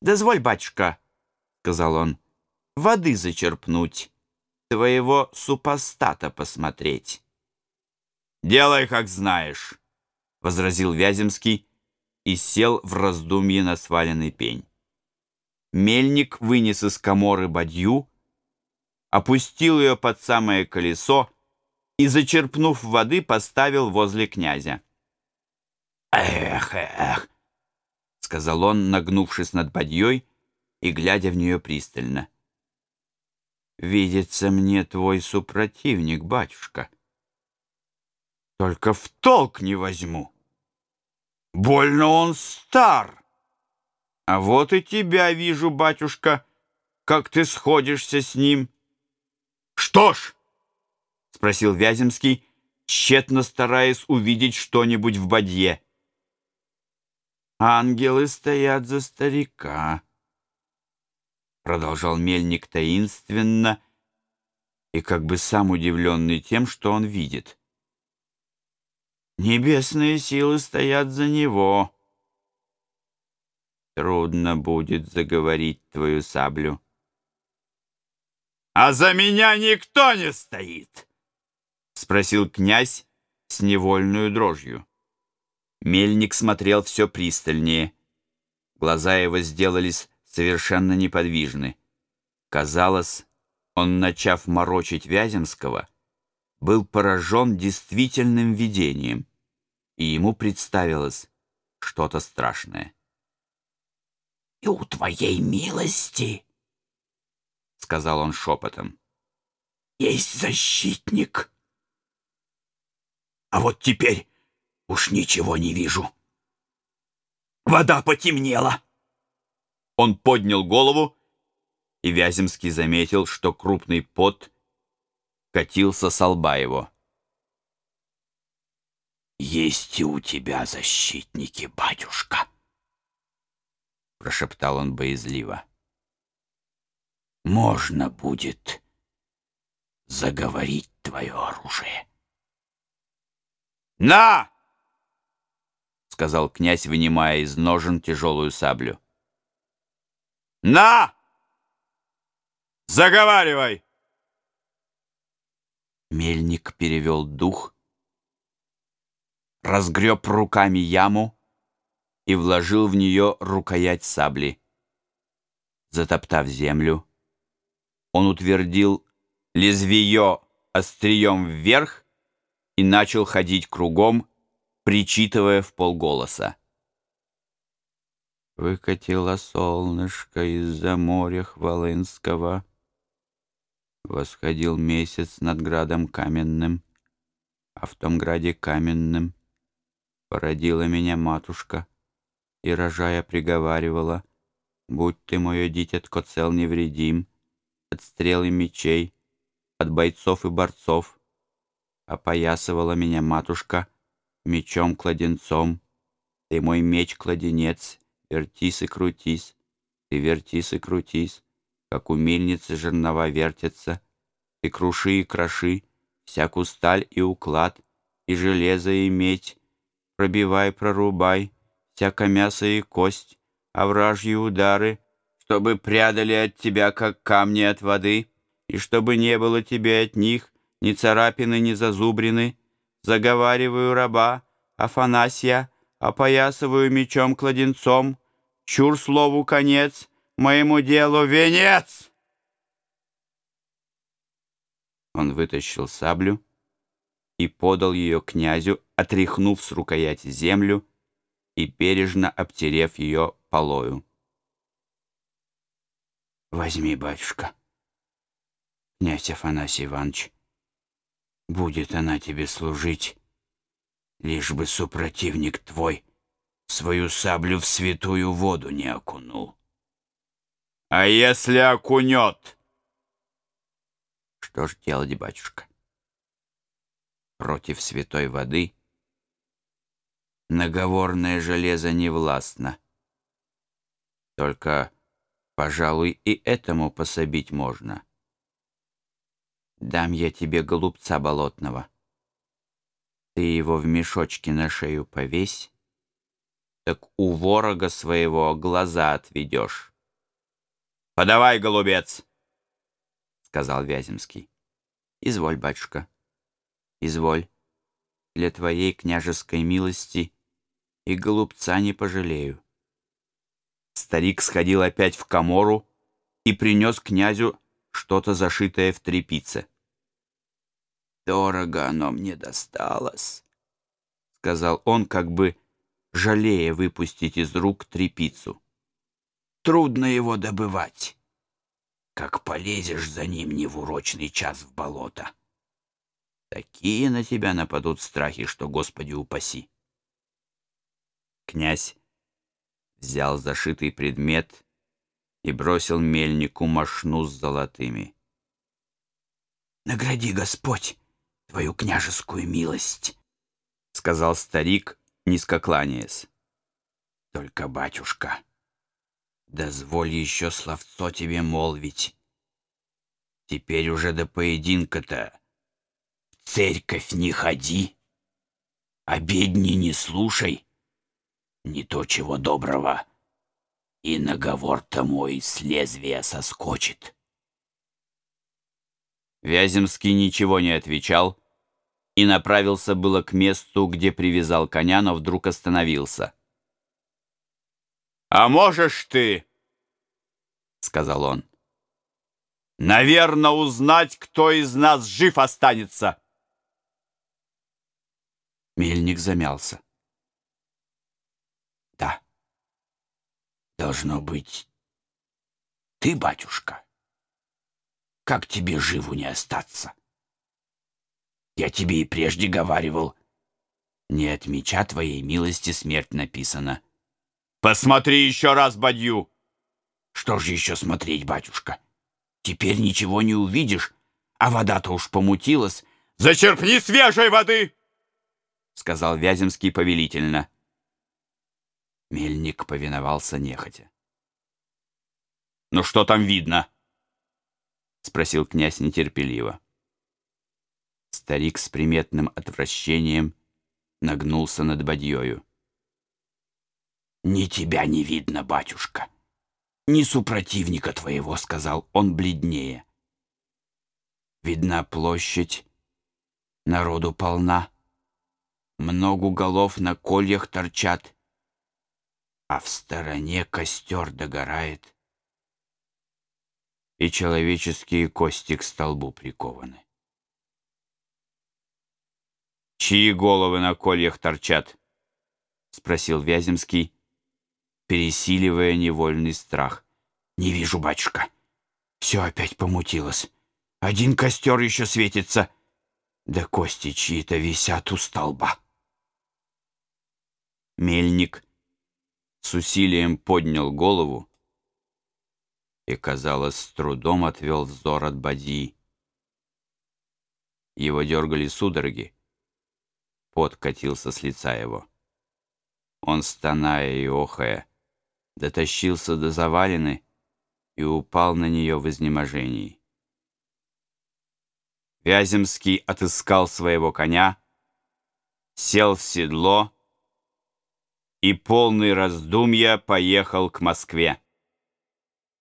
«Дозволь, батюшка», — сказал он, — «воды зачерпнуть, твоего супостата посмотреть». «Делай, как знаешь», — возразил Вяземский и сел в раздумье на сваленный пень. Мельник вынес из коморы бадью, опустил ее под самое колесо и, зачерпнув воды, поставил возле князя. «Эх, эх!» — сказал он, нагнувшись над бадьей и глядя в нее пристально. «Видится мне твой супротивник, батюшка. Только в толк не возьму. Больно он стар. А вот и тебя вижу, батюшка, как ты сходишься с ним». «Что ж?» — спросил Вяземский, тщетно стараясь увидеть что-нибудь в бадье. «Ангелы стоят за старика», — продолжал мельник таинственно и как бы сам удивленный тем, что он видит. «Небесные силы стоят за него. Трудно будет заговорить твою саблю». «А за меня никто не стоит!» — спросил князь с невольную дрожью. Мельник смотрел все пристальнее. Глаза его сделались совершенно неподвижны. Казалось, он, начав морочить Вяземского, был поражен действительным видением, и ему представилось что-то страшное. «И у твоей милости — сказал он шепотом. «Есть защитник. А вот теперь уж ничего не вижу. Вода потемнела». Он поднял голову, и Вяземский заметил, что крупный пот катился с лба его. «Есть и у тебя защитники, батюшка!» Прошептал он боязливо можно будет заговорить твое оружие. «На!» — сказал князь, вынимая из ножен тяжелую саблю. «На! Заговаривай!» Мельник перевел дух, разгреб руками яму и вложил в нее рукоять сабли. Затоптав землю, он утвердил лезвие острием вверх и начал ходить кругом, причитывая в полголоса. Выкатило солнышко из-за моря Хвалынского. Восходил месяц над градом каменным, а в том граде каменным породила меня матушка и, рожая, приговаривала, «Будь ты, мое дитятко, цел невредим, от стрел и мечей, от бойцов и борцов. Опоясывала меня матушка мечом-кладенцом. Ты мой меч-кладенец, вертись и крутись, ты вертись и крутись, как у мельницы жернова вертятся. Ты круши и кроши всякую сталь и уклад, и железо и медь, пробивай, прорубай, всяко мясо и кость, а вражьи удары — чтобы прядали от тебя, как камни от воды, и чтобы не было тебе от них ни царапины, ни зазубрины. Заговариваю раба, Афанасия, опоясываю мечом-кладенцом, чур слову конец, моему делу венец!» Он вытащил саблю и подал ее князю, отряхнув с рукояти землю и бережно обтерев ее полою. Возьми, батюшка. Князь Афанасий Иванович, будет она тебе служить, лишь бы супротивник твой свою саблю в святую воду не окунул. А если окунет? Что ж делать, батюшка? Против святой воды наговорное железо не властно. Только Пожалуй, и этому пособить можно. Дам я тебе голубца болотного. Ты его в мешочке на шею повесь, так у ворога своего глаза отведешь. «Подавай, голубец!» — сказал Вяземский. «Изволь, батюшка, изволь. Для твоей княжеской милости и голубца не пожалею». Старик сходил опять в комору и принес князю что-то зашитое в тряпице. «Дорого оно мне досталось», — сказал он, как бы жалея выпустить из рук тряпицу. «Трудно его добывать, как полезешь за ним не в урочный час в болото. Такие на тебя нападут страхи, что Господи упаси». Князь взял зашитый предмет и бросил мельнику мошну с золотыми. «Награди Господь твою княжескую милость», — сказал старик, низко кланяясь. «Только, батюшка, дозволь еще словцо тебе молвить. Теперь уже до поединка-то в церковь не ходи, обедни не слушай, не то чего доброго, и наговор-то мой с лезвия соскочит». Вяземский ничего не отвечал и направился было к месту, где привязал коня, но вдруг остановился. «А можешь ты, — сказал он, — наверное, узнать, кто из нас жив останется?» Мельник замялся. «Да, должно быть, ты, батюшка». Как тебе живу не остаться? Я тебе и прежде говаривал, не от меча твоей милости смерть написана. Посмотри еще раз, бадью. Что же еще смотреть, батюшка? Теперь ничего не увидишь, а вода-то уж помутилась. Зачерпни свежей воды, сказал Вяземский повелительно. Мельник повиновался нехотя. Ну что там видно? — спросил князь нетерпеливо. Старик с приметным отвращением нагнулся над бадьёю. «Ни тебя не видно, батюшка, ни супротивника твоего», — сказал он бледнее. «Видна площадь, народу полна, много голов на кольях торчат, а в стороне костер догорает» и человеческие кости к столбу прикованы. «Чьи головы на кольях торчат?» — спросил Вяземский, пересиливая невольный страх. «Не вижу, батюшка. Все опять помутилось. Один костер еще светится, да кости чьи-то висят у столба». Мельник с усилием поднял голову и, казалось, с трудом отвел взор от Бадьи. Его дергали судороги. Пот катился с лица его. Он, стоная и охая, дотащился до завалины и упал на нее в изнеможении. Вяземский отыскал своего коня, сел в седло и полный раздумья поехал к Москве.